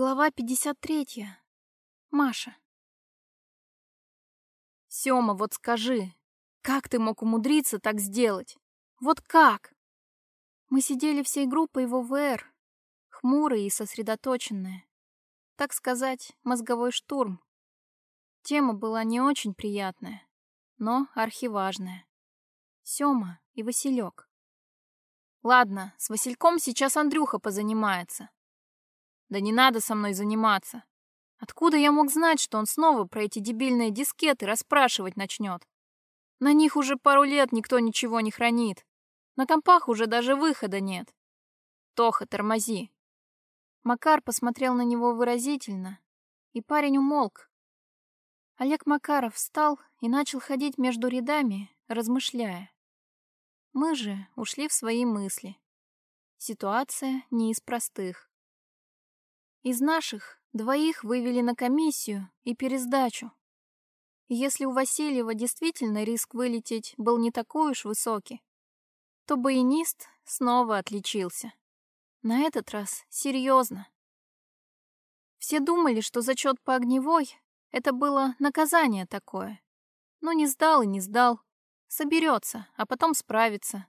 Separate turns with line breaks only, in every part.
Глава 53. Маша. Сёма, вот скажи, как ты мог умудриться так сделать? Вот как? Мы сидели всей группой в ОВР, хмурые и сосредоточенные. Так сказать, мозговой штурм. Тема была не очень приятная, но архиважная. Сёма и Василек. Ладно, с Васильком сейчас Андрюха позанимается. Да не надо со мной заниматься. Откуда я мог знать, что он снова про эти дебильные дискеты расспрашивать начнет? На них уже пару лет никто ничего не хранит. На компах уже даже выхода нет. Тоха, тормози. Макар посмотрел на него выразительно, и парень умолк. Олег Макаров встал и начал ходить между рядами, размышляя. Мы же ушли в свои мысли. Ситуация не из простых. Из наших двоих вывели на комиссию и пересдачу. если у Васильева действительно риск вылететь был не такой уж высокий, то баянист снова отличился. На этот раз серьезно. Все думали, что зачет по огневой — это было наказание такое. Но не сдал и не сдал. Соберется, а потом справится.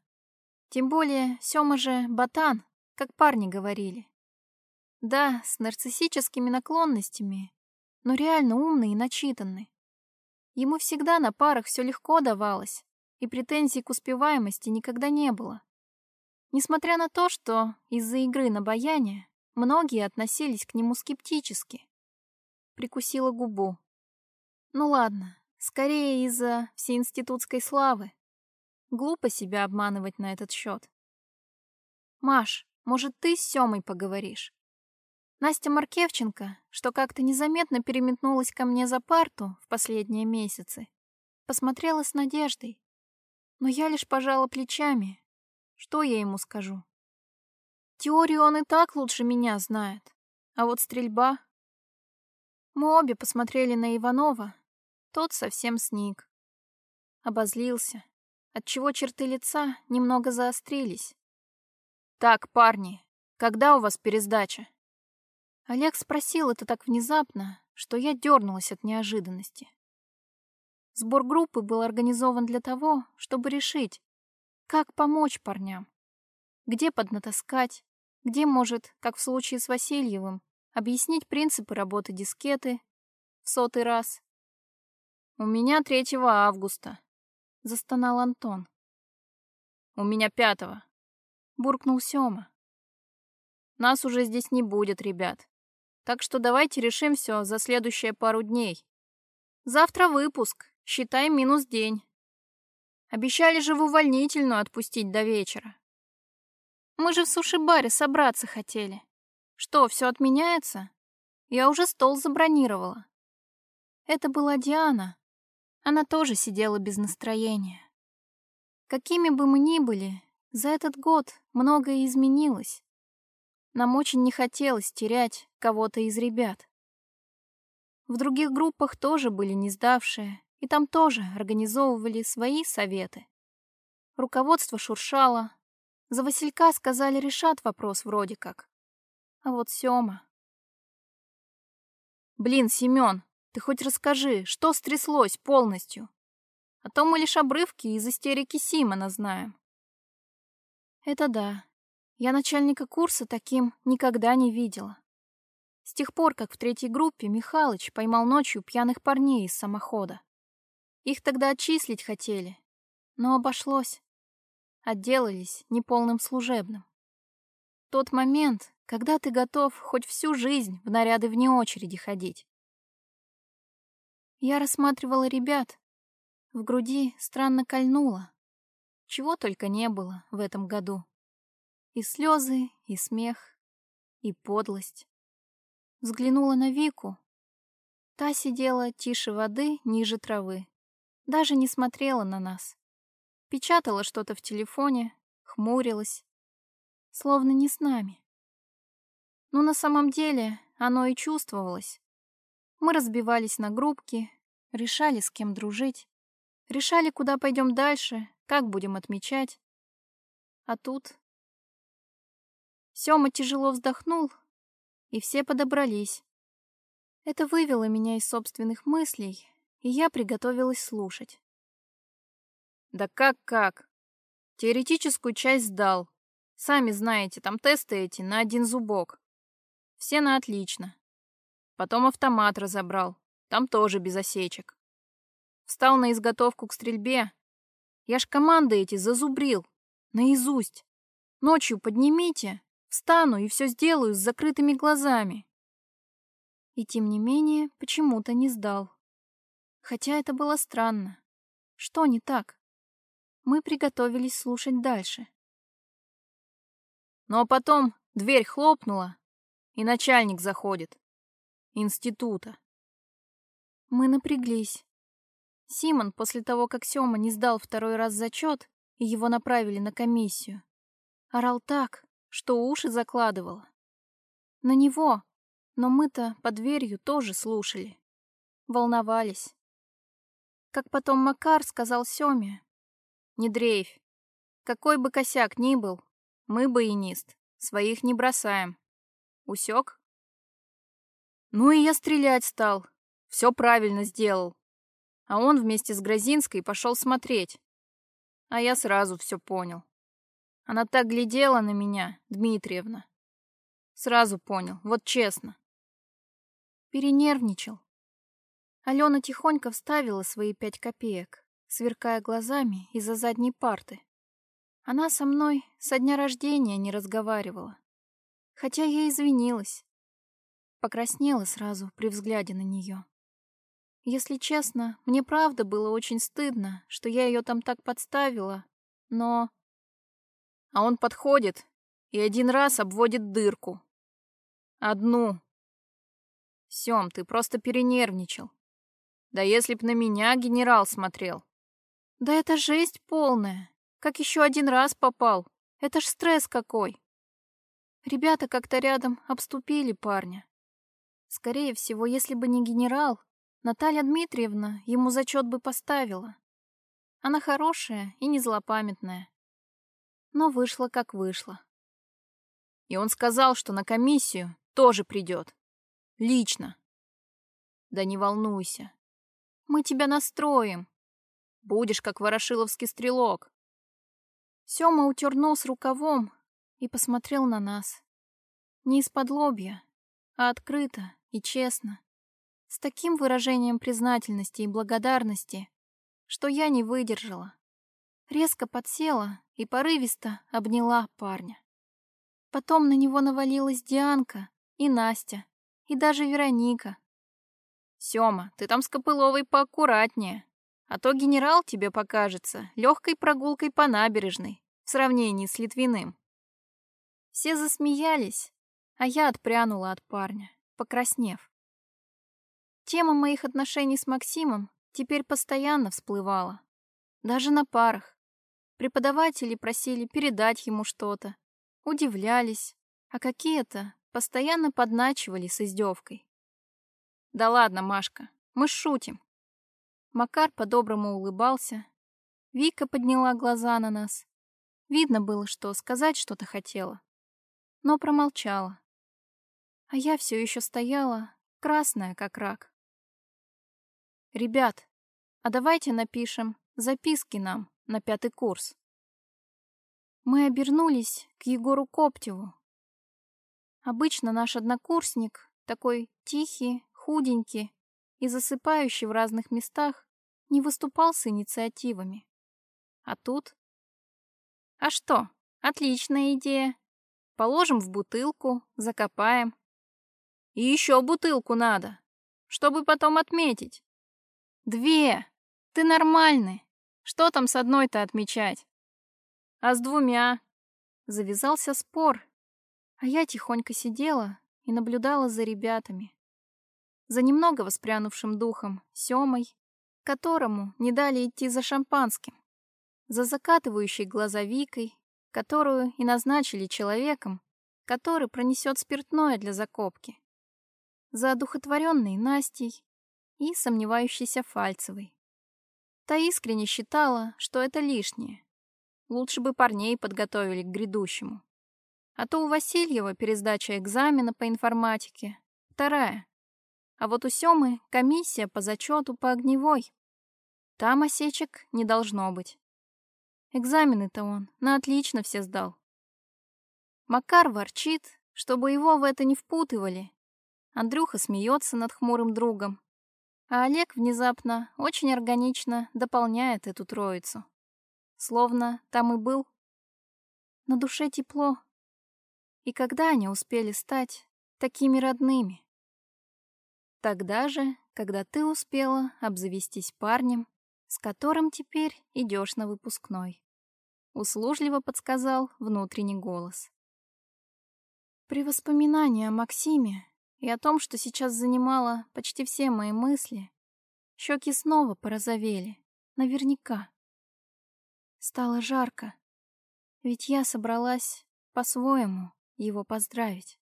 Тем более Сёма же ботан, как парни говорили. Да, с нарциссическими наклонностями, но реально умный и начитанный. Ему всегда на парах все легко давалось, и претензий к успеваемости никогда не было. Несмотря на то, что из-за игры на баяне многие относились к нему скептически. Прикусила губу. Ну ладно, скорее из-за всеинститутской славы. Глупо себя обманывать на этот счет. Маш, может, ты с Семой поговоришь? Настя Маркевченко, что как-то незаметно переметнулась ко мне за парту в последние месяцы, посмотрела с надеждой. Но я лишь пожала плечами. Что я ему скажу? Теорию он и так лучше меня знает. А вот стрельба... Мы обе посмотрели на Иванова. Тот совсем сник. Обозлился, отчего черты лица немного заострились. «Так, парни, когда у вас пересдача?» Олег спросил это так внезапно, что я дернулась от неожиданности. Сбор группы был организован для того, чтобы решить, как помочь парням, где поднатаскать, где, может, как в случае с Васильевым, объяснить принципы работы дискеты в сотый раз. «У меня 3 августа», — застонал Антон. «У меня пятого», — буркнул Сёма. «Нас уже здесь не будет, ребят. Так что давайте решим все за следующие пару дней. Завтра выпуск, считай минус день. Обещали же в увольнительную отпустить до вечера. Мы же в суши-баре собраться хотели. Что, все отменяется? Я уже стол забронировала. Это была Диана. Она тоже сидела без настроения. Какими бы мы ни были, за этот год многое изменилось. Нам очень не хотелось терять кого-то из ребят. В других группах тоже были не сдавшие, и там тоже организовывали свои советы. Руководство шуршало. За Василька сказали, решат вопрос вроде как. А вот Сёма... Блин, Семён, ты хоть расскажи, что стряслось полностью? А то мы лишь обрывки из истерики Симона знаем. Это да. Я начальника курса таким никогда не видела. С тех пор, как в третьей группе Михалыч поймал ночью пьяных парней из самохода. Их тогда отчислить хотели, но обошлось. Отделались неполным служебным. Тот момент, когда ты готов хоть всю жизнь в наряды вне очереди ходить. Я рассматривала ребят. В груди странно кольнуло. Чего только не было в этом году. И слезы, и смех, и подлость. Взглянула на Вику. Та сидела тише воды, ниже травы. Даже не смотрела на нас. Печатала что-то в телефоне, хмурилась. Словно не с нами. Но на самом деле оно и чувствовалось. Мы разбивались на группки, решали, с кем дружить, решали, куда пойдем дальше, как будем отмечать. А тут Сёма тяжело вздохнул и все подобрались. Это вывело меня из собственных мыслей, и я приготовилась слушать.
Да как-как? Теоретическую часть сдал. Сами знаете, там тесты эти на один зубок. Все на отлично. Потом автомат разобрал. Там тоже без осечек. Встал на изготовку к стрельбе. Я ж команды эти зазубрил. Наизусть. Ночью поднимите, встану и все сделаю с закрытыми глазами.
И тем не менее, почему-то не сдал. Хотя это было странно. Что не так? Мы приготовились слушать дальше.
Ну а потом дверь хлопнула, и начальник заходит. Института.
Мы напряглись. Симон, после того, как Сёма не сдал второй раз зачет, и его направили на комиссию, орал так, что уши закладывало. На него, но мы-то под дверью тоже слушали. Волновались. Как потом Макар сказал Сёме, не дрейфь. Какой бы косяк ни был, мы, баянист, своих не бросаем. Усек? Ну и я стрелять стал. Все правильно сделал. А он вместе с Грозинской пошел смотреть. А я сразу все понял. Она так глядела на меня, Дмитриевна. Сразу понял, вот честно. Перенервничал. Алена тихонько вставила свои пять копеек сверкая глазами из-за задней парты. Она со мной со дня рождения не разговаривала. Хотя я извинилась. Покраснела сразу при взгляде на нее. Если честно, мне правда было очень стыдно, что я ее там так подставила, но...
А он подходит и один раз обводит дырку. Одну. Сем, ты просто перенервничал. Да если б на меня генерал смотрел.
Да это жесть полная. Как еще один раз попал. Это ж стресс какой. Ребята как-то рядом обступили парня. Скорее всего, если бы не генерал, Наталья Дмитриевна ему зачет бы поставила. Она хорошая и не злопамятная. Но вышло как вышло.
И он сказал, что на комиссию тоже придет. Лично. Да не волнуйся.
Мы тебя настроим.
Будешь как ворошиловский стрелок.
Сёма утер нос рукавом и посмотрел на нас. Не из-под лобья, а открыто и честно. С таким выражением признательности и благодарности, что я не выдержала. Резко подсела и порывисто обняла парня. Потом на него навалилась Дианка и Настя, и даже Вероника.
«Сёма, ты там с Копыловой поаккуратнее», а то генерал тебе покажется легкой прогулкой по набережной в сравнении с Литвиным.
Все засмеялись, а я отпрянула от парня, покраснев. Тема моих отношений с Максимом теперь постоянно всплывала. Даже на парах. Преподаватели просили передать ему что-то, удивлялись, а какие-то постоянно подначивали с издевкой.
«Да ладно, Машка, мы шутим.
Макар по-доброму улыбался. Вика подняла глаза на нас. Видно было, что сказать что-то хотела. Но промолчала. А я все еще стояла, красная, как рак. «Ребят, а давайте напишем записки нам на пятый курс». Мы обернулись к Егору Коптеву. Обычно наш однокурсник, такой тихий, худенький, и засыпающий в разных местах, не выступал с инициативами. А тут... А что, отличная идея. Положим в бутылку, закопаем. И еще бутылку надо, чтобы потом отметить. Две! Ты нормальный. Что там с одной-то отмечать? А с двумя? Завязался спор, а я тихонько сидела и наблюдала за ребятами за немного воспрянувшим духом Семой, которому не дали идти за шампанским, за закатывающей глаза Викой, которую и назначили человеком, который пронесет спиртное для закопки, за одухотворенной Настей и сомневающейся Фальцевой. Та искренне считала, что это лишнее. Лучше бы парней подготовили к грядущему. А то у Васильева пересдача экзамена по информатике. Вторая. А вот у Семы комиссия по зачету по огневой. Там осечек не должно быть. Экзамены-то он на отлично все сдал. Макар ворчит, чтобы его в это не впутывали. Андрюха смеется над хмурым другом. А Олег внезапно очень органично дополняет эту троицу. Словно там и был. На душе тепло. И когда они успели стать такими родными? Тогда же, когда ты успела обзавестись парнем, с которым теперь идешь на выпускной. Услужливо подсказал внутренний голос. При воспоминании о Максиме и о том, что сейчас занимало почти все мои мысли, щеки снова порозовели, наверняка. Стало жарко, ведь я собралась по-своему его поздравить.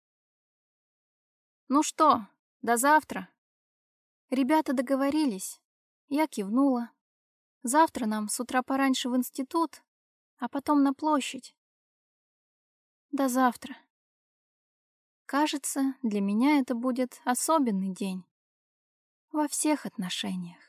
«Ну что, до завтра?» Ребята договорились, я кивнула. Завтра нам с утра пораньше в институт, а потом на площадь. До завтра. Кажется, для меня это будет особенный день. Во всех отношениях.